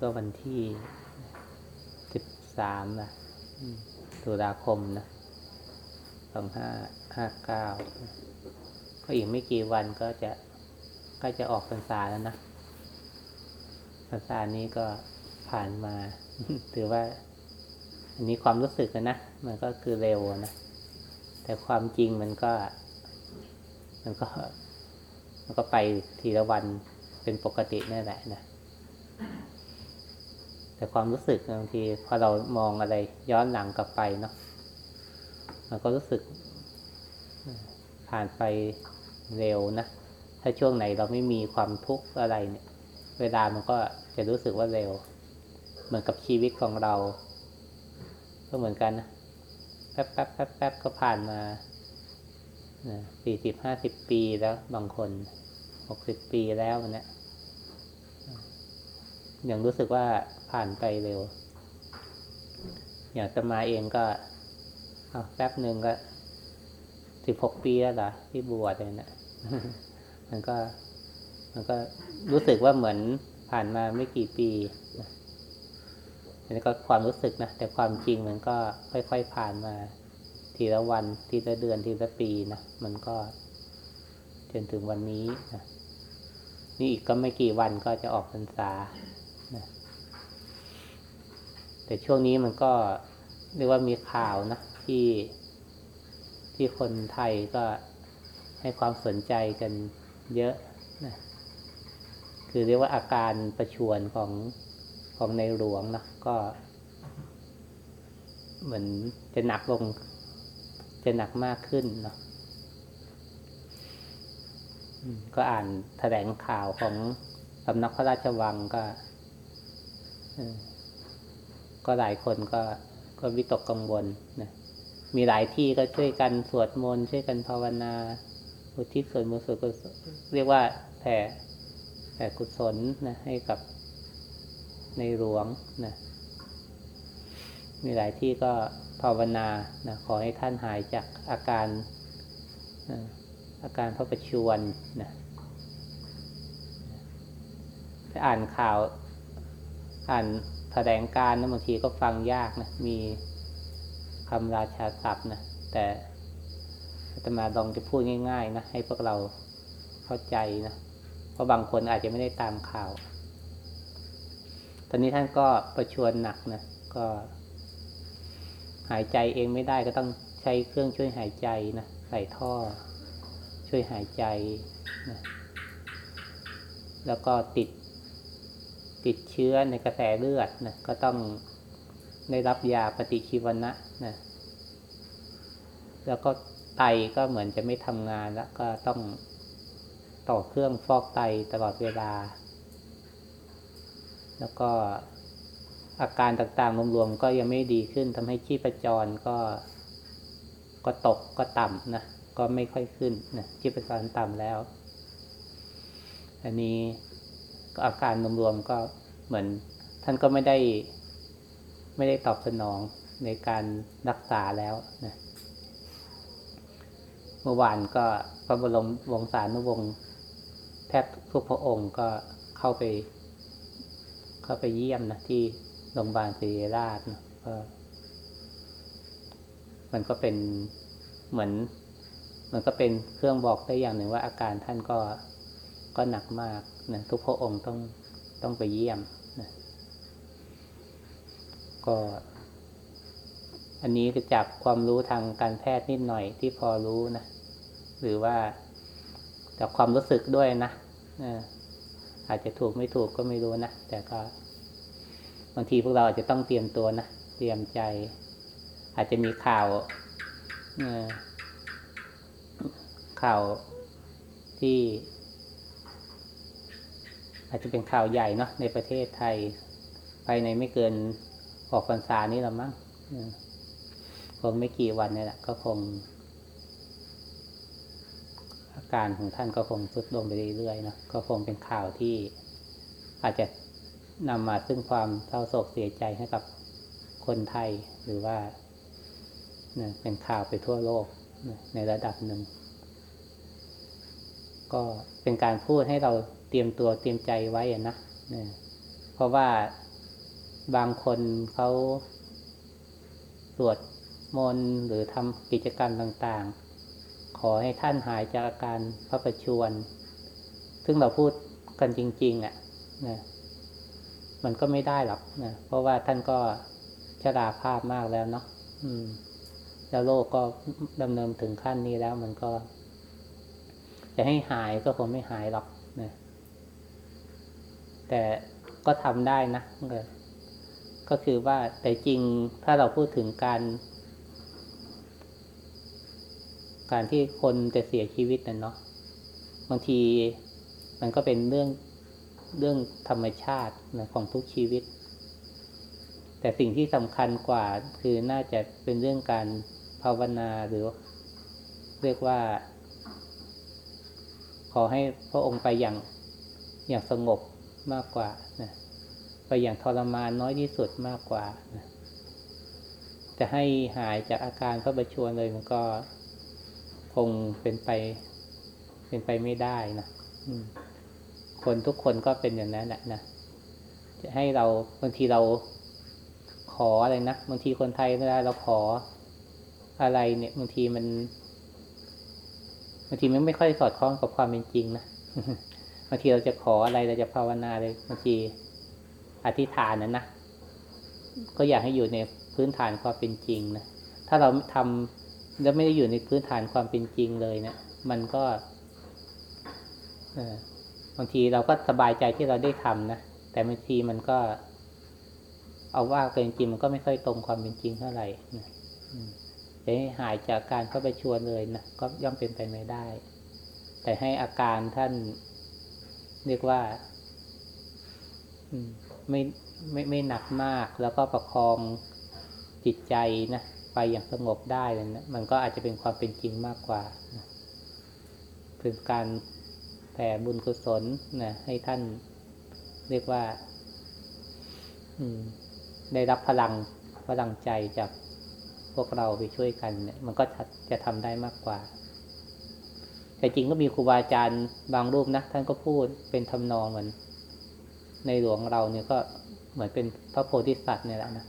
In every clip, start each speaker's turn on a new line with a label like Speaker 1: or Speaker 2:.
Speaker 1: ก็วันที่สิบสามนะตุลาคมนะสองห้าห้าเก้าก็อีกไม่กี่วันก็จะก็จะออกพรรษาแล้วนะพรรษานี้ก็ผ่านมาถือว่า อันนี้ความรู้สึกอะนะมันก็คือเร็วนะแต่ความจริงมันก็ มันก็ มันก็ไปทีละวันเป็นปกตินั่นแหละนะ แต่ความรู้สึกบางทีพอเรามองอะไรย้อนหลังกลับไปเนาะมันก็รู้สึก ผ่านไปเร็วนะ ถ้าช่วงไหนเราไม่มีความทุกข์อะไรเนี่ย เวลามันก็จะรู้สึกว่าเร็ว เหมือนกับชีวิตของเรา ก็เหมือนกันนะแป๊บแป๊บแป๊บแป๊บก็ผ่านมาสี่สิบห้าสิบปีแล้วบางคนหกสิบปีแล้วเนี่ยยังรู้สึกว่า ผ่านไปเร็ว อย่างสมาเองก็แป๊บหนึ่งก็สิบหกปีแล้วเหรอที่บวชเลยนะมันก็ มันก็รู้สึกว่าเหมือนผ่านมาไม่กี่ปีนะอันนี้ก็ความรู้สึกนะ แต่ความจริงมันก็ค่อย ๆ ผ่านมา ทีละวัน ทีละเดือน ทีละปีนะ มันก็จนถึงวันนี้นะนี่อีกก็ไม่กี่วันก็จะออกพรรษา แต่ช่วงนี้มันก็เรียกว่ามีข่าวนะที่ที่คนไทยก็ให้ความสนใจกันเยอะนะคือเรียกว่าอาการประชวนของของในหลวงนะก็ เหมือนจะหนักลง จะหนักมากขึ้นเนาะก็อ่านแถลงข่าวของสำนักพระราชวังก็ ก็หลายคนก็ก็วิตกกังวลนะมีหลายที่ก็ช่วยกันสวดมนต์ช่วยกันภาวนาอุทิศส่วนบุญส่วนกุศลเรียกว่าแผ่แผ่กุศลนะให้กับในหลวงนะมีหลายที่ก็ภาวนานะขอให้ท่านหายจากอาการนะอาการพระประชวรนะอ่านข่าวอ่าน แถลงการนะบางทีก็ฟังยากนะ มีคำราชาศัพท์นะ แต่อาตมาลองจะพูดง่าย ๆ นะ ให้พวกเราเข้าใจนะ เพราะบางคนอาจจะไม่ได้ตามข่าว ตอนนี้ท่านก็ประชวรหนักนะ ก็ หายใจเองไม่ได้ก็ต้องใช้เครื่องช่วยหายใจนะ ใส่ท่อ ช่วยหายใจนะ แล้วก็ติด ติดเชื้อในกระแสเลือดนะก็ต้องได้รับยาปฏิชีวนะนะแล้วก็ไตก็เหมือนจะไม่ทำงานแล้วก็ต้องต่อเครื่องฟอกไตตลอดเวลา แล้วก็อาการต่างๆรวมๆก็ยังไม่ดีขึ้นทำให้ชีพจรก็ก็ตกก็ต่ำนะก็ไม่ค่อยขึ้นนะชีพจรต่ำแล้ว อันนี้ อาการรวมๆก็เหมือน ท่านก็ไม่ได้ ไม่ได้ตอบสนองในการรักษาแล้วนะเมื่อวานก็พระบรมวงศานุวงศ์แทบทุกพระองค์ก็เข้าไป เข้าไปเยี่ยมนะที่โรงพยาบาลศิริราชนะก็มันก็เป็นเหมือน มันก็เป็นเครื่องบอกได้อย่างหนึ่งว่าอาการท่านก็ก็หนักมาก นะทุกพระองค์ต้องต้องไปเยี่ยมนะก็ อันนี้ก็จากความรู้ทางการแพทย์นิดหน่อยที่พอรู้นะ หรือว่าจากความรู้สึกด้วยนะอาจจะถูกไม่ถูกก็ไม่รู้นะ แต่ก็ บางทีพวกเราอาจจะต้องเตรียมตัวนะ เตรียมใจ อาจจะมีข่าวข่าวที่ อาจจะเป็นข่าวใหญ่เนาะในประเทศไทย ภายในไม่เกินออกพรรษานี้ละมั้งคงไม่กี่วันนี่แหละ ก็คง อาการของท่านก็คงทุดลงไปเรื่อยๆเนาะก็คงเป็นข่าวที่อาจจะนำมาซึ่งความเศร้าโศกเสียใจให้กับคนไทยหรือว่าเป็นข่าวไปทั่วโลกในระดับหนึ่ง ก็เป็นการพูดให้เรา เตรียมตัวเตรียมใจไว้นะเพราะว่าบางคนเขาสวดมนต์หรือทำกิจกรรมต่างๆ ขอให้ท่านหายจากอาการพระประชวรซึ่งเราพูดกันจริง ๆอะนะมันก็ไม่ได้หรอกนะเพราะว่าท่านก็ชราภาพมากแล้วเนาะอืม แล้วโลกก็ดำเนินถึงขั้นนี้แล้วมันก็ จะให้หายก็คงไม่หายหรอก แต่ก็ทำได้นะก็คือว่าแต่จริงถ้าเราพูดถึงการ การที่คนจะเสียชีวิตนะเนาะบางทีมันก็เป็นเรื่องเรื่องธรรมชาตินะของทุกชีวิต แต่สิ่งที่สำคัญกว่าคือน่าจะเป็นเรื่องการภาวนาหรือ เรียกว่า ขอให้พระองค์ไปอย่างอย่างสงบ มากกว่านะไปอย่างทรมานน้อยที่สุดมากกว่านะจะให้หายจากอาการพระประชวรเลยมันก็คงเป็นไป เป็นไปไม่ได้นะคนทุกคนก็เป็นอย่างนั้นแหละนะจะให้เราบางทีเราขออะไรนะบางทีคนไทยเวลาเราขออะไรเนี่ยบางทีมันบางทีมันไม่ค่อยสอดคล้องกับความเป็นจริงนะ บางทีเราจะขออะไรเราจะภาวนาเลยบางทีอธิษฐานนั้นนะก็อยากให้อยู่ในพื้นฐานความเป็นจริงนะถ้าเราทำแล้วไม่ได้อยู่ในพื้นฐานความเป็นจริงเลยเนะี่ย มันก็บางทีเราก็สบายใจที่เราได้ทำนะแต่บางทีมันก็ เอาว่าเกินจริงมันก็ไม่ค่อยตรงความเป็นจริงเท่าไหร่นะจะให้หายจากการเข้าไปชวนเลยนะก็ย่อมเป็นไปไม่ได้ แต่ให้อาการท่าน เรียกว่าไม่ไม่ไม่หนักมาก แล้วก็ประคองจิตใจนะไปอย่างสงบได้เลยนะมันก็อาจจะเป็นความเป็นจริงมากกว่านะเป็นการแผ่บุญกุศลนะให้ท่านเรียกว่าได้รับพลังพลังใจจากพวกเราไปช่วยกันเนี่ยมันก็จะทำได้มากกว่า แต่จริงก็มีครูบาอาจารย์บางรูปนะท่านก็พูดเป็นทำนองเหมือนในหลวงเราเนี่ยก็เหมือนเป็นพระโพธิสัตว์เนี่ยแหละนะ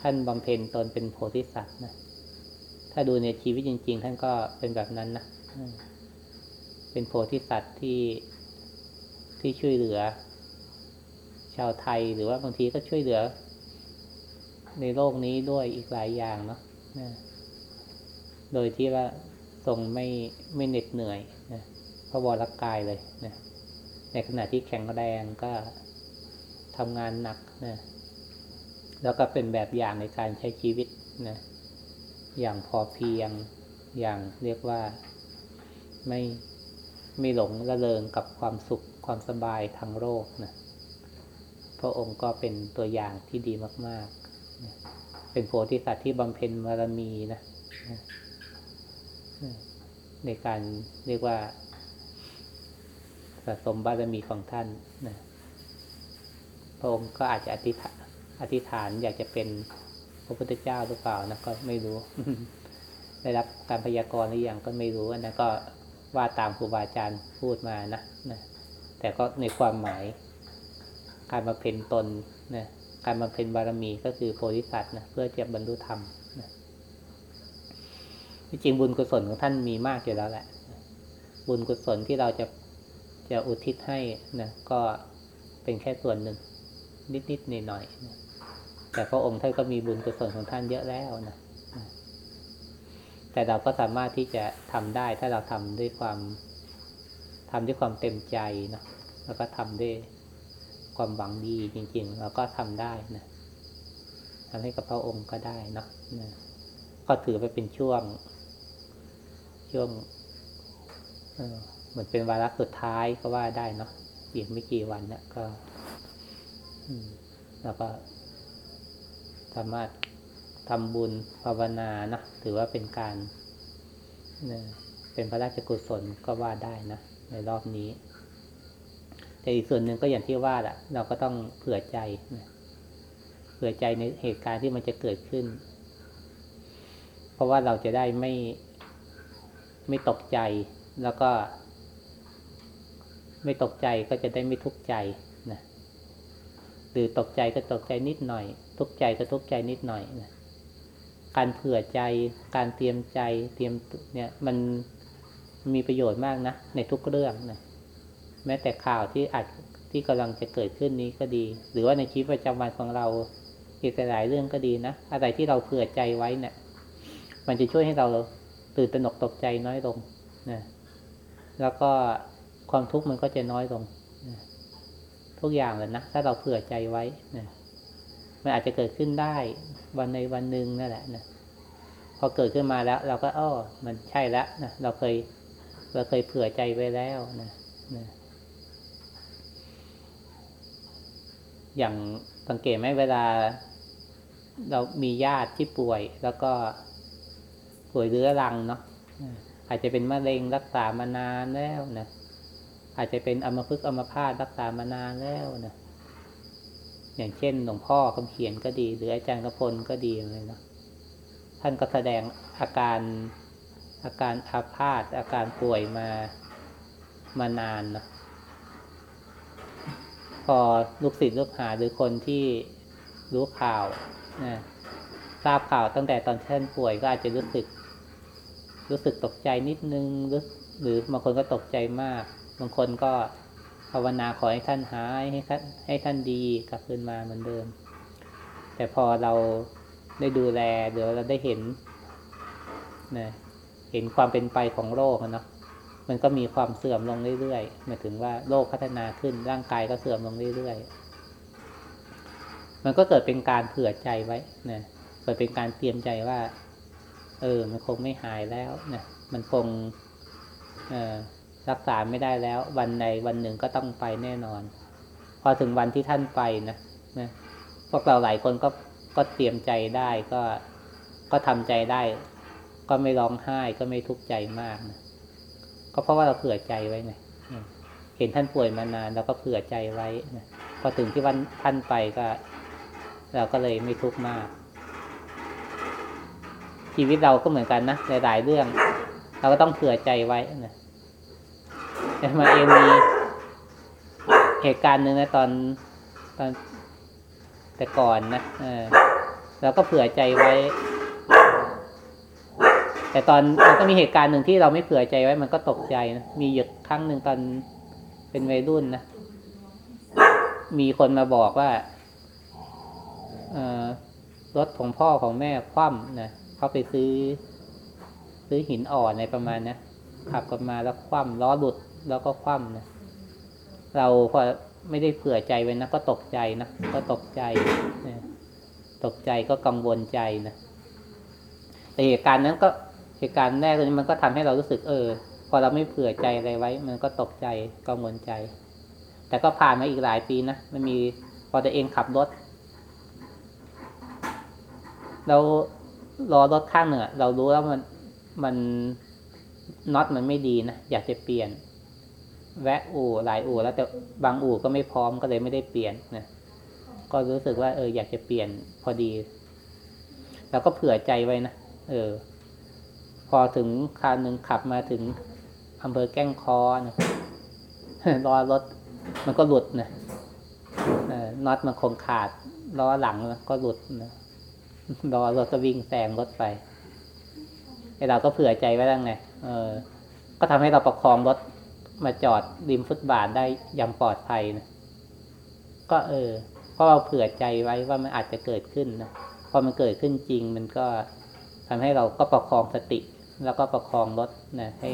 Speaker 1: ท่านบำเพ็ญตนเป็นโพธิสัตว์นะถ้าดูในชีวิตจริง ๆ ท่านก็เป็นแบบนั้นนะเป็นโพธิสัตว์ที่ที่ช่วยเหลือ ชาวไทยหรือว่าบางทีก็ช่วยเหลือ ในโลกนี้ด้วยอีกหลายอย่างเนาะนะโดยที่ว่า ทรงไม่ไม่เหน็ดเหนื่อยนะพระวรกายเลยนะในขณะที่แข็งแรงก็ทำงานหนักนะแล้วก็เป็นแบบอย่างในการใช้ชีวิตนะอย่างพอเพียงอย่างเรียกว่าไม่ไม่หลงละเลงกับความสุขความสบายทางโลกนะพระองค์ก็เป็นตัวอย่างที่ดีมาก ๆ เป็นโพธิสัตว์ที่บำเพ็ญบารมีนะ ในการเรียกว่าสะสมบารมีของท่านนะพระองค์ก็อาจจะอธิษฐานอธิษฐานอยากจะเป็นพระพุทธเจ้าหรือเปล่านะก็ไม่รู้ ได้รับการพยากรณ์หรือยังก็ไม่รู้นะก็ว่าตามครูบาอาจารย์พูดมานะนะแต่ก็ในความหมาย การมาเพ็ญตนนะการบำเพ็ญบารมีก็คือโพธิสัตว์นะเพื่อจะบรรลุธรรม นะจริงบุญกุศลของท่านมีมากอยู่แล้วแหละ บุญกุศลที่เราจะจะอุทิศให้นะก็เป็นแค่ส่วนหนึ่ง นิดๆหน่อยๆนะแต่พระองค์ท่านก็มีบุญกุศลของท่านเยอะแล้วนะแต่เราก็สามารถที่จะทำได้ ถ้าเราทำด้วยความทำด้วยความเต็มใจนะแล้วก็ทำด้วยความหวังดีจริง ๆ เราก็ทำได้นะทำให้กับพระองค์ก็ได้นะนะก็ถือไปเป็นช่วง ช่วงเหมือนเป็นวาระสุดท้ายก็ว่าได้เนาะอีกไม่กี่วันเนะก็แล้วก็สามารถทำบุญภาวนานะถือว่าเป็นการเป็นพระราชกุศลก็ว่าได้นะในรอบนี้ แต่อีกส่วนหนึ่งก็อย่างที่ว่าแหละเราก็ต้องเผื่อใจนะเผื่อใจในเหตุการณ์ที่มันจะเกิดขึ้น เพราะว่าเราจะได้ไม่ ไม่ตกใจ แล้วก็ ไม่ตกใจก็จะได้ไม่ทุกข์ใจนะหรือตกใจก็ตกใจนิดหน่อย ทุกข์ใจก็ทุกข์ใจนิดหน่อยนะการเผื่อใจ การเตรียมใจ เตรียมเนี่ยมันมีประโยชน์มากนะ ในทุกเรื่องนะแม้แต่ข่าวที่อาจที่กำลังจะเกิดขึ้นนี้ก็ดี หรือว่าในชีวิตประจำวันของเราอีกหลายเรื่องก็ดีนะอะไรที่เราเผื่อใจไว้เนี่ยมันจะช่วยให้เรา ตื่นตระหนกตกใจน้อยลงนะแล้วก็ความทุกข์มันก็จะน้อยลงนะทุกอย่างเลยนะถ้าเราเผื่อใจไว้นะมันอาจจะเกิดขึ้นได้วันในวันหนึ่งนั่นแหละนะพอเกิดขึ้นมาแล้ว เราก็อ้อมันใช่แล้วนะเราเคยเราเคยเผื่อใจไว้แล้วนะนะอย่างสังเกตไหมเวลา เรามีญาติที่ป่วยแล้วก็ ป่วยเรื้อรังเนาะอาจจะเป็นมะเร็งรักษามานานแล้วนะอาจจะเป็นอัมพฤกษ์อัมพาตรักษามานานแล้วนะอย่างเช่นหลวงพ่อคำเขียนก็ดี หรืออาจารย์กระพลก็ดีเลยเนาะท่านก็แสดงอาการอาการอาพาธอาการป่วยมามานานเนาะพอลูกศิษย์ลูกหาหรือคนที่รู้ข่าวนะทราบข่าวตั้งแต่ตอนท่านป่วยก็อาจจะรู้สึก รู้สึกตกใจนิดนึงหรือหรือบางคนก็ตกใจมาก บางคนก็ภาวนาขอให้ท่านหายให้ท่านให้ท่านดีกลับคืนมาเหมือนเดิม แต่พอเราได้ดูแลหรือเราได้เห็นนะเห็นความเป็นไปของโรคอะเนาะมันก็มีความเสื่อมลงเรื่อยๆหมายถึงว่าโรคพัฒนาขึ้นร่างกายก็เสื่อมลงเรื่อยๆมันก็เกิดเป็นการเผื่อใจไว้นะเกิดเป็นการเตรียมใจว่า เออ มันคงไม่หายแล้วนะมันคงรักษาไม่ได้แล้ว วันใดวันหนึ่งก็ต้องไปแน่นอน พอถึงวันที่ท่านไปนะนะพวกเราหลายคนก็ก็เตรียมใจได้ก็ก็ทำใจได้ ก็ไม่ร้องไห้ก็ไม่ทุกข์ใจมากนะก็เพราะว่าเราเผื่อใจไว้ไงเห็นท่านป่วยมานานเราก็เผื่อใจไว้นะพอถึงที่วันท่านไปก็ เราก็เลยไม่ทุกข์มาก ชีวิตเราก็เหมือนกันนะหลายๆเรื่อง เราก็ต้องเผื่อใจไว้นะแต่มาเองมีเหตุการณ์หนึ่งนะตอนตอนแต่ก่อนนะเออเราก็เผื่อใจไว้ แต่ตอนมันก็มีเหตุการณ์หนึ่งที่เราไม่เผื่อใจไว้ มันก็ตกใจนะมีอยู่ครั้งหนึ่งตอนเป็นวัยรุ่นนะมีคนมาบอกว่าเออรถของพ่อของแม่คว่ำนะ เขาไปซื้อ ซื้อหินอ่อนในประมาณนะขับกลับมาแล้วคว่ำล้อหลุดแล้วก็คว่ำนะเราพอไม่ได้เผื่อใจไว้นะก็ตกใจนะก็ตกใจนะตกใจก็กังวลใจนะแต่เหตุการณ์นั้นก็เหตุการณ์แรกนี้มันก็ทำให้เรารู้สึกเออ พอเราไม่เผื่อใจอะไรไว้ มันก็ตกใจกังวลใจ แต่ก็ผ่านมาอีกหลายปีนะมันมีพอตัวเองขับรถเรา รอรถข้างหนึ่งเรารู้แล้วมันมันน็อตมันไม่ดีนะอยากจะเปลี่ยน แวะอู่หลายอู่แล้วแต่บางอู่ก็ไม่พร้อมก็เลยไม่ได้เปลี่ยนนะก็รู้สึกว่าเอออยากจะเปลี่ยนพอดีเราก็เผื่อใจไว้นะเออ พอถึงคราวหนึ่งขับมาถึงอำเภอแก้งคอนะรอรถมันก็หลุดนะน็อตมันคงขาดล้อหลังก็หลุดนะ รอรถก็วิ่งแซงรถไปไอเราก็เผื่อใจไว้แล้วไงเออ ก็ทำให้เราประคองรถมาจอดริมฟุตบาทได้อย่างปลอดภัยนะก็เออเพราะเราเผื่อใจไว้ว่ามันอาจจะเกิดขึ้นนะพอมันเกิดขึ้นจริง มันก็ทำให้เราก็ประคองสติ แล้วก็ประคองรถนะให้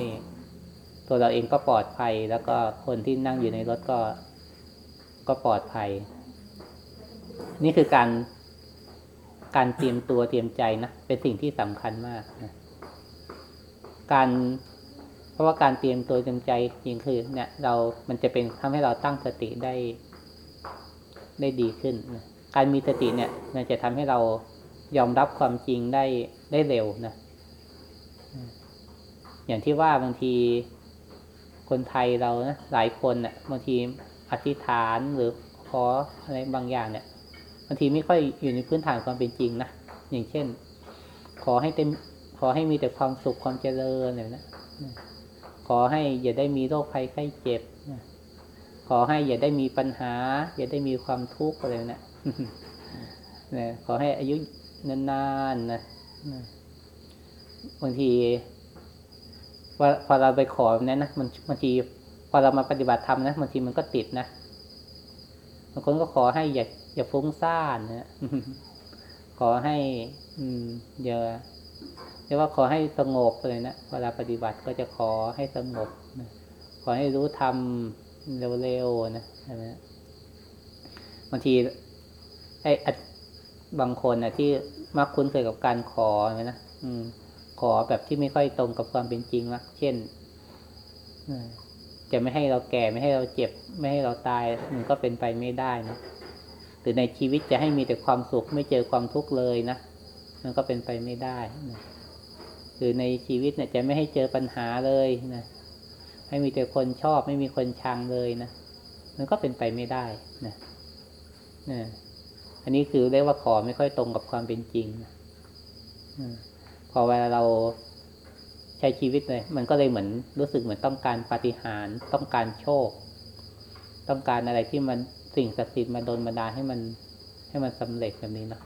Speaker 1: ตัวเราเองก็ปลอดภัย แล้วก็คนที่นั่งอยู่ในรถก็ก็ปลอดภัย นี่คือการ การเตรียมตัวเตรียมใจนะเป็นสิ่งที่สำคัญมากนะการ เพราะว่าการเตรียมตัวเตรียมใจจริงคือ เนี่ย เรามันจะเป็นทำให้เราตั้งสติได้ ได้ดีขึ้นนะการมีสติเนี่ย มันจะทำให้เรายอมรับความจริงได้ได้เร็วนะอย่างที่ว่าบางทีคนไทยเรานะหลายคนเนะ่ะบางทีอธิษฐานหรือขออะไรบางอย่างเนี่ยางทีไม่ค่อยอยู่ในพื้นฐานความเป็นจริงนะอย่างเช่น ขอให้เต็มขอให้มีแต่ความสุขความเจริญเนี่ยนะขอให้อย่าได้มีโรคภัยไข้เจ็บขอให้อย่าได้มีปัญหา อย่าได้มีความทุกข์อะไรนะนะขอให้อายุนานๆนะนะบางทีพอเราไปขอแบบนั้นนะมันบางทีพอเรามาปฏิบัติธรรมนะบางทีมันก็ติดนะบางคนก็ขอให้อย่า อย่าฟุ้งซ่านนะขอให้ อืมอย่าเรียกว่าขอให้สงบเลยนะเวลาปฏิบัติก็จะขอให้สงบนะขอให้รู้ทำเร็วๆนะใช่ไหมบางที ไอ้อบางคนนะที่มักคุ้นเคยกับการขอนะอืม ขอแบบที่ไม่ค่อยตรงกับความเป็นจริงนะเช่นจะไม่ให้เราแก่ไม่ให้เราเจ็บ ไม่ให้เราตายมันก็เป็นไปไม่ได้นะ หรือในชีวิตจะให้มีแต่ความสุขไม่เจอความทุกข์เลยนะ มันก็เป็นไปไม่ได้นะหรือในชีวิตเนี่ยจะไม่ให้เจอปัญหาเลยนะให้มีแต่คนชอบไม่มีคนชังเลยนะมันก็เป็นไปไม่ได้นะนะอันนี้คือเรียกว่าขอไม่ค่อยตรงกับความเป็นจริงนะพอเวลาเราใช้ชีวิตเลยมันก็เลยเหมือนรู้สึกเหมือนต้องการปาฏิหาร ต้องการโชค ต้องการอะไรที่มัน สิ่งศักดิ์สิทธิ์มาโดนบันดาลให้มัน ให้มันสำเร็จแบบนี้เนาะ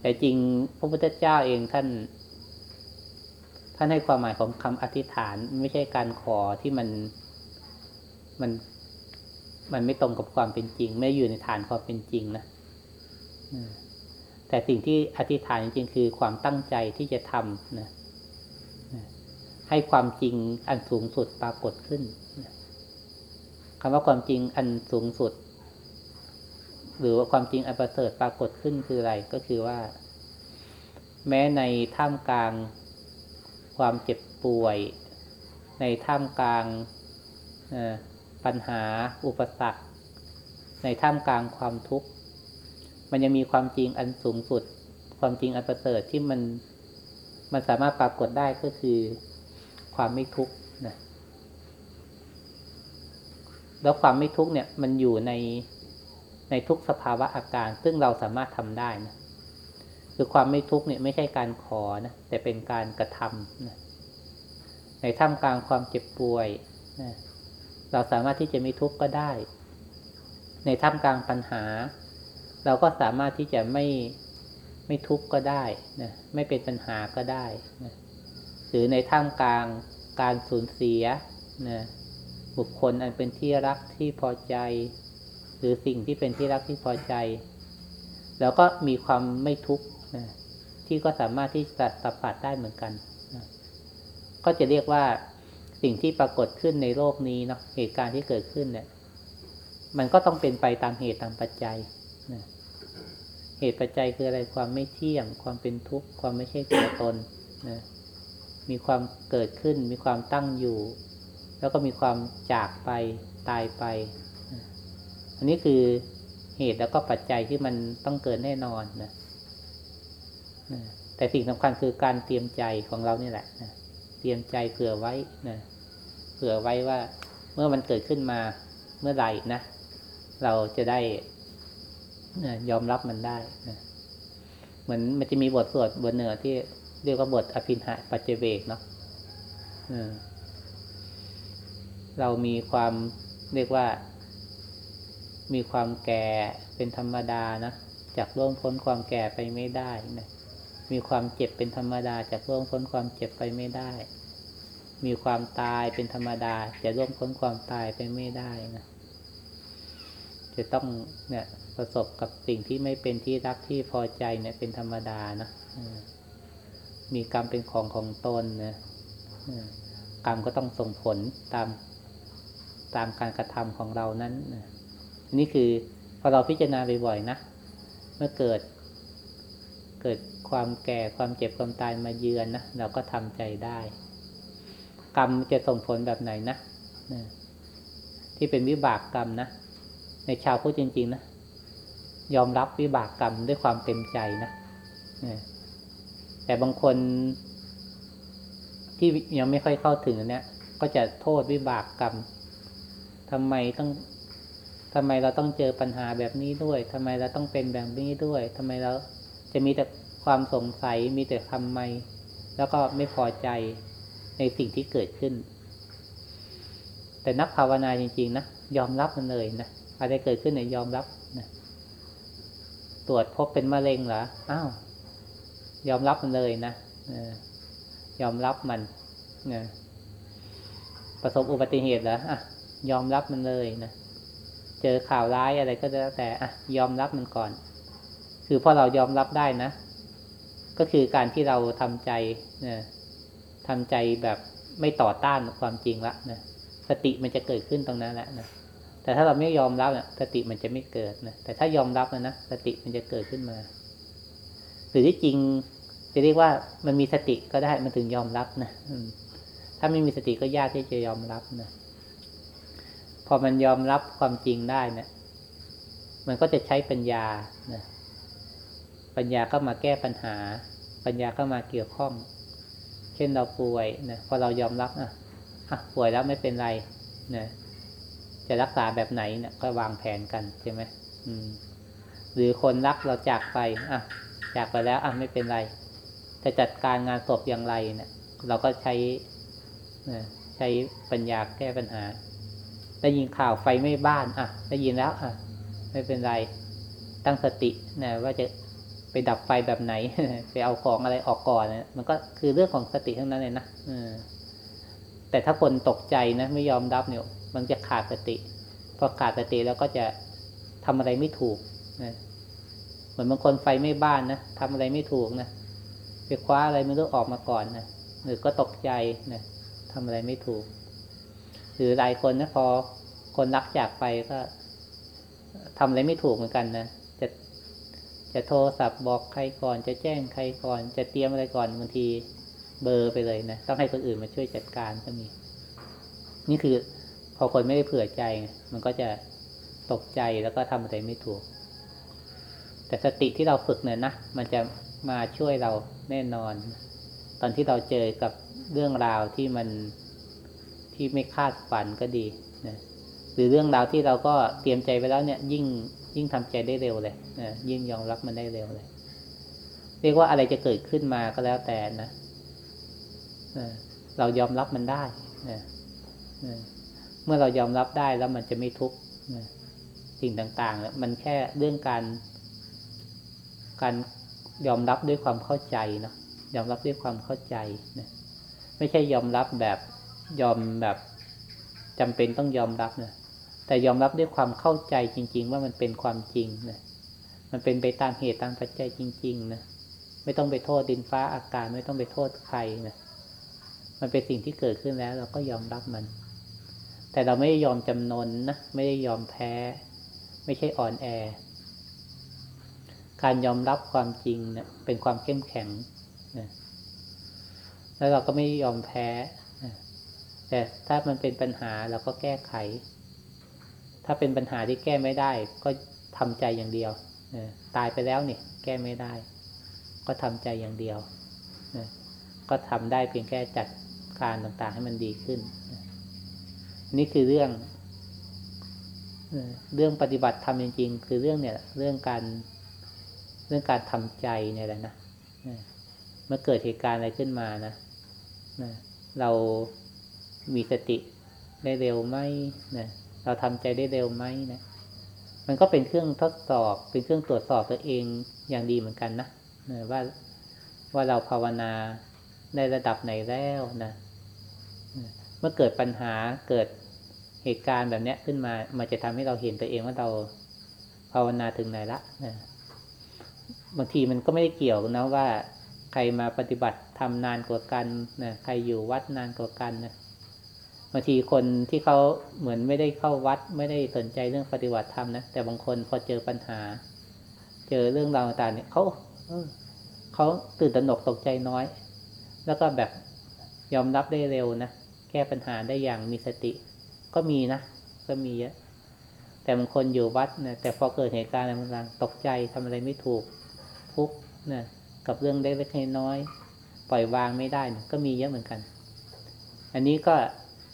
Speaker 1: แต่จริงพระพุทธเจ้าเองท่าน ท่านให้ความหมายของคำอธิษฐาน ไม่ใช่การขอที่มันมัน มันไม่ตรงกับความเป็นจริง ไม่อยู่ในฐานความเป็นจริงนะแต่สิ่งที่อธิษฐานจริงๆคือความตั้งใจที่จะทำนะนะให้ความจริงอันสูงสุดปรากฏขึ้นนะ คำว่าความจริงอันสูงสุด หรือว่าความจริงอันประเสริฐปรากฏขึ้นคืออะไรก็คือว่า แม้ในท่ามกลางความเจ็บป่วย ในท่ามกลางปัญหาอุปสรรค ในท่ามกลางความทุกข์ มันยังมีความจริงอันสูงสุด ความจริงอันประเสริฐที่มันมันสามารถปรากฏได้ก็คือความไม่ทุกข์นะ แล้วความไม่ทุกข์เนี่ย มันอยู่ในในทุกสภาวะอาการ ซึ่งเราสามารถทำได้นะคือความไม่ทุกข์เนี่ยไม่ใช่การขอนะแต่เป็นการกระทำนะในท่ามกลางความเจ็บป่วยนะเราสามารถที่จะไม่ทุกข์ก็ได้ ในท่ามกลางปัญหา เราก็สามารถที่จะไม่ไม่ทุกข์ก็ได้นะไม่เป็นปัญหาก็ได้นะหรือในท่ามกลางการสูญเสียนะ บุคคลอันเป็นที่รักที่พอใจ หรือสิ่งที่เป็นที่รักที่พอใจเราก็มีความไม่ทุกข์นะที่ก็สามารถที่จะสัมผัสได้เหมือนกันนะก็จะเรียกว่าสิ่งที่ปรากฏขึ้นในโลกนี้เนาะเหตุการณ์ที่เกิดขึ้นเนี่ย มันก็ต้องเป็นไปตามเหตุตามปัจจัยนะเหตุปัจจัยคืออะไรความไม่เที่ยง ความเป็นทุกข์ ความไม่ใช่ตัวตนนะมีความเกิดขึ้น มีความตั้งอยู่ แล้วก็มีความจากไปตายไป อันนี้คือเหตุแล้วก็ปัจจัยที่มันต้องเกิดแน่นอนนะแต่สิ่งสำคัญคือการเตรียมใจของเรานี่แหละนะเตรียมใจเผื่อไว้นะเผื่อไว้ว่าเมื่อมันเกิดขึ้นมาเมื่อไหร่นะ เราจะได้ยอมรับมันได้นะเหมือนมันจะมีบทสวดบทเหนือที่เรียกว่าบทอภินหะปัจเจเวกเนาะ เรามีความเรียกว่า มีความแก่เป็นธรรมดานะจากล่วงพ้นความแก่ไปไม่ได้นะมีความเจ็บเป็นธรรมดาจากล่วงพ้นความเจ็บไปไม่ได้ มีความตายเป็นธรรมดาจะล่วงพ้นความตายไปไม่ได้นะจะต้องเนี่ยประสบกับสิ่งที่ไม่เป็นที่รักที่พอใจเนี่ยเป็นธรรมดานะมีกรรมเป็นของของตนนะกรรมก็ต้องส่งผลตาม ตามการกระทำของเรานั้นนี่คือพอเราพิจารณาบ่อยๆนะเมื่อเกิด เกิดความแก่ความเจ็บความตายมาเยือนนะเราก็ทำใจได้ กรรมจะส่งผลแบบไหนนะนะที่เป็นวิบากกรรมนะในชาวพุทธจริง ๆ นะยอมรับวิบากกรรมด้วยความเต็มใจนะแต่บางคนที่ยังไม่ค่อยเข้าถึงเนี่ย ก็จะโทษวิบากกรรม ทำไมต้องทำไมเราต้องเจอปัญหาแบบนี้ด้วยทำไมเราต้องเป็นแบบนี้ด้วยทำไมเราจะมีแต่ความสงสัยมีแต่ทำไม แล้วก็ไม่พอใจในสิ่งที่เกิดขึ้น แต่นักภาวนาจริง ๆ นะยอมรับมันเลยนะอะไรเกิดขึ้นเนี่ยยอมรับนะตรวจพบเป็นมะเร็งเหรออ้าวยอมรับมันเลยนะยอมรับมันนะประสบอุบัติเหตุเหรออะ ยอมรับมันเลยนะ เจอข่าวร้ายอะไรก็แล้วแต่อะยอมรับมันก่อน คือพอเรายอมรับได้นะ ก็คือการที่เราทำใจนะทำใจแบบไม่ต่อต้านความจริงละนะสติมันจะเกิดขึ้นตรงนั้นแหละนะแต่ถ้าเราไม่ยอมรับนะสติมันจะไม่เกิดนะแต่ถ้ายอมรับนะนะสติมันจะเกิดขึ้นมาหรือที่จริงจะเรียกว่ามันมีสติก็ได้มันถึงยอมรับนะถ้าไม่มีสติก็ยากที่จะยอมรับนะ พอมันยอมรับความจริงได้เนะมันก็จะใช้ปัญญานะปัญญาก็มาแก้ปัญหา ปัญญาก็มาเกี่ยวข้อง เช่นเราป่วยนะพอเรายอมรับอะอะป่วยแล้วไม่เป็นไรนะจะรักษาแบบไหนเนะี่ยก็วางแผนกันใช่ไหมอืม หรือคนรักเราจากไปอะจากไปแล้วอะไม่เป็นไรจะจัดการงานศพอย่างไรเนะี่ย เราก็ใช้ใช้ปัญญาแก้ปัญหา ได้ยินข่าวไฟไม่บ้าน อะ ได้ยินแล้ว อะ ไม่เป็นไร ตั้งสตินะว่าจะไปดับไฟแบบไหน ไปเอาของอะไรออกก่อนนะมันก็คือเรื่องของสติทั้งนั้นเลยนะแต่ถ้าคนตกใจนะ ไม่ยอมรับเนี่ย มันจะขาดสติ พอขาดสติแล้วก็จะทำอะไรไม่ถูกนะเหมือนบางคนไฟไม่บ้านนะทำอะไรไม่ถูกนะไปคว้าอะไรไม่รู้ออกมาก่อนนะหรือก็ตกใจนะทำอะไรไม่ถูก หรือหลายคนนะพอคนรักจากไปก็ทำอะไรไม่ถูกเหมือนกันนะจะจะโทรศัพท์บอกใครก่อน จะแจ้งใครก่อน จะเตรียมอะไรก่อนบางทีเบอร์ไปเลยนะต้องให้คนอื่นมาช่วยจัดการก็มี นี่คือพอคนไม่ได้เผื่อใจ มันก็จะตกใจแล้วก็ทำอะไรไม่ถูก แต่สติที่เราฝึกเนี่ยนะมันจะมาช่วยเราแน่นอน ตอนที่เราเจอกับเรื่องราวที่มัน ที่ไม่คาดฝันก็ดีนะหรือเรื่องราวที่เราก็เตรียมใจไปแล้วเนี่ย ยิ่งยิ่งทำใจได้เร็วเลยนะยิ่งยอมรับมันได้เร็วเลย เรียกว่าอะไรจะเกิดขึ้นมาก็แล้วแต่นะเรายอมรับมันได้นะเมื่อเรายอมรับได้แล้วมันจะไม่ทุกข์สิ่งต่างๆมันแค่เรื่องการ การยอมรับด้วยความเข้าใจเนาะยอมรับด้วยความเข้าใจนะไม่ใช่ยอมรับแบบ ยอมแบบจำเป็นต้องยอมรับนะแต่ยอมรับด้วยความเข้าใจจริง ๆ ว่ามันเป็นความจริงนะมันเป็นไปตามเหตุตามปัจจัยจริง ๆ นะไม่ต้องไปโทษดินฟ้าอากาศไม่ต้องไปโทษใครนะมันเป็นสิ่งที่เกิดขึ้นแล้ว เราก็ยอมรับมัน แต่เราไม่ได้ยอมจำนนนะไม่ได้ยอมแพ้ ไม่ใช่อ่อนแอ การยอมรับความจริงเนี่ยเป็นความเข้มแข็งนะแล้วเราก็ไม่ยอมแพ้ แต่ถ้ามันเป็นปัญหาเราก็แก้ไข ถ้าเป็นปัญหาที่แก้ไม่ได้ ก็ทำใจอย่างเดียวตายไปแล้วเนี่ยแก้ไม่ได้ ก็ทำใจอย่างเดียวก็ทำได้เพียงแค่จัดการต่างๆให้มันดีขึ้น นี่คือเรื่องเรื่องปฏิบัติทำจริง ๆ คือเรื่องเนี่ย เรื่องการเรื่องการทำใจเนี่ยแหละนะเมื่อเกิดเหตุการณ์อะไรขึ้นมานะเรา มีสติได้เร็วไหมนะเราทำใจได้เร็วไหมนะมันก็เป็นเครื่องทดสอบ เป็นเครื่องตรวจสอบตัวเองอย่างดีเหมือนกันนะนะว่าว่าเราภาวนาในระดับไหนแล้วนะเมื่อเกิดปัญหาเกิดเหตุการณ์แบบนี้ขึ้นมา มันจะทำให้เราเห็นตัวเองว่าเราภาวนาถึงไหนละนะบางทีมันก็ไม่ได้เกี่ยวนะว่า ใครมาปฏิบัติทำนานกว่ากันนะใครอยู่วัดนานกว่ากันนะ บางทีคนที่เขาเหมือนไม่ได้เข้าวัด ไม่ได้สนใจเรื่องปฏิบัติธรรมนะแต่บางคนพอเจอปัญหา เจอเรื่องราวต่างๆเนี่ยเขาเขาตื่นตระหนกตกใจน้อย แล้วก็แบบยอมรับได้เร็วนะแก้ปัญหาได้อย่างมีสติ ก็มีนะก็มีเยอะแต่บางคนอยู่วัดนะแต่พอเกิดเหตุการณ์อะไรต่างตกใจทำอะไรไม่ถูกทุกนะกับเรื่องเล็กๆน้อยๆปล่อยวางไม่ได้นะก็มีเยอะเหมือนกัน อันนี้ก็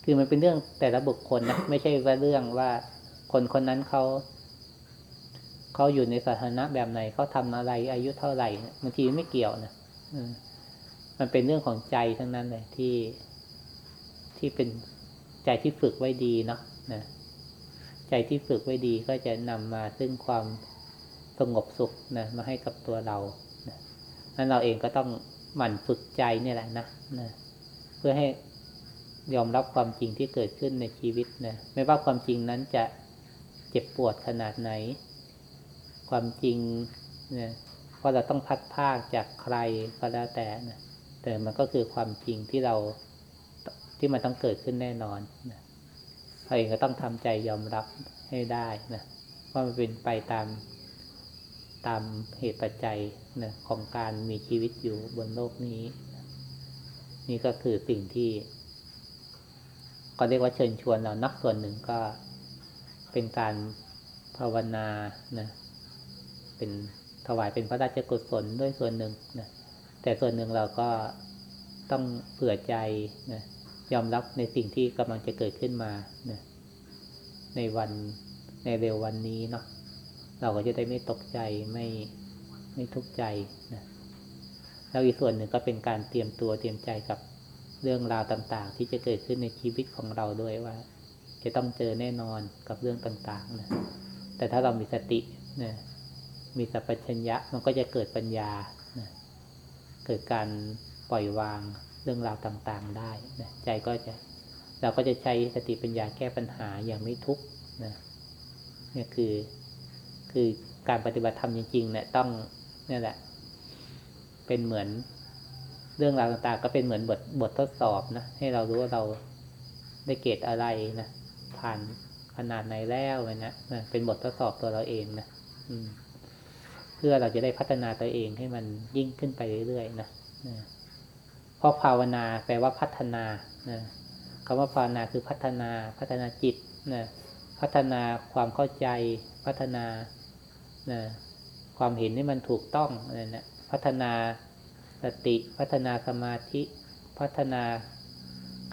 Speaker 1: คือมันเป็นเรื่องแต่ละบุคคลนะไม่ใช่ว่าเรื่องว่าคนคนนั้นเขาเขาอยู่ในสถานะแบบไหนเขาทำอะไร อายุเท่าไหร่นะบางทีไม่เกี่ยวนะมันเป็นเรื่องของใจทั้งนั้นเลยที่ที่เป็นใจที่ฝึกไว้ดีเนาะนะใจที่ฝึกไว้ดีก็จะนำมาซึ่งความสงบสุขนะมาให้กับตัวเรานะนั้นเราเองก็ต้องหมั่นฝึกใจเนี่ยแหละนะนะเพื่อให้ ยอมรับความจริงที่เกิดขึ้นในชีวิตนะไม่ว่าความจริงนั้นจะเจ็บปวดขนาดไหน ความจริงนะว่าเราต้องพัดภาคจากใครก็แล้วแต่นะแต่มันก็คือความจริงที่เราที่มันต้องเกิดขึ้นแน่นอนนะเราเองก็ต้องทำใจยอมรับให้ได้นะว่ามันเป็นไปตามตามเหตุปัจจัยนะของการมีชีวิตอยู่บนโลกนี้นะนี่ก็คือสิ่งที่ ก็เรียกว่าเชิญชวนเรานักส่วนหนึ่งก็เป็นการภาวนานะเป็นถวายเป็นพระราชกุศลด้วยส่วนหนึ่งนะแต่ส่วนหนึ่งเราก็ต้องเผื่อใจนะยอมรับในสิ่งที่กำลังจะเกิดขึ้นมานะในวันในเร็ววันนี้เนาะเราก็จะได้ไม่ตกใจไม่ไม่ทุกข์ใจนะแล้วอีกส่วนหนึ่งก็เป็นการเตรียมตัวเตรียมใจกับ เรื่องราวต่าง ๆ ที่จะเกิดขึ้นในชีวิตของเราด้วยว่า จะต้องเจอแน่นอนกับเรื่องต่างๆนะแต่ถ้าเรามีสตินะมีสัพพัญญะมันก็จะเกิดปัญญานะเกิดการปล่อยวางเรื่องราวต่างๆได้นะใจก็จะเราก็จะใช้สติปัญญาแก้ปัญหาอย่างไม่ทุกข์นะนี่คือคือการปฏิบัติธรรมจริงๆเนี่ยต้องนี่แหละ เป็นเหมือน เรื่องราวต่างๆ ก็เป็นเหมือนบทบททดสอบนะให้เรารู้ว่าเราได้เกรดอะไรนะผ่านขนาดไหนแล้วนะนะเป็นบททดสอบตัวเราเองนะอืมเพื่อเราจะได้พัฒนาตัวเองให้มันยิ่งขึ้นไปเรื่อยๆนะนะเพราะภาวนาแปลว่าพัฒนานะคำว่าภาวนาคือพัฒนาพัฒนาจิตนะพัฒนาความเข้าใจ พัฒนานะความเห็นให้มันถูกต้องอะไรนะพัฒนา สติ พัฒนาสมาธิ พัฒนา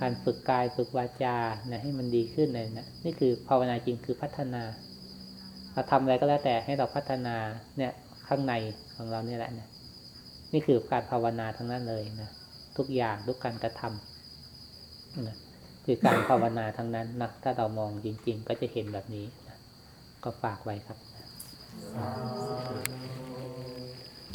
Speaker 1: การฝึกกายฝึกวาจานะให้มันดีขึ้นเลยนะนี่คือภาวนาจริงคือพัฒนาเราทำอะไรก็แล้วแต่ให้เราพัฒนาเนี่ยข้างในของเราเนี่ยแหละนะนี่คือการภาวนาทั้งนั้นเลยนะทุกอย่างทุกการกระทำนะคือการภาวนาทั้งนั้นนะถ้าเรามองจริง ๆ ก็จะเห็นแบบนี้นะก็ฝากไว้ครับ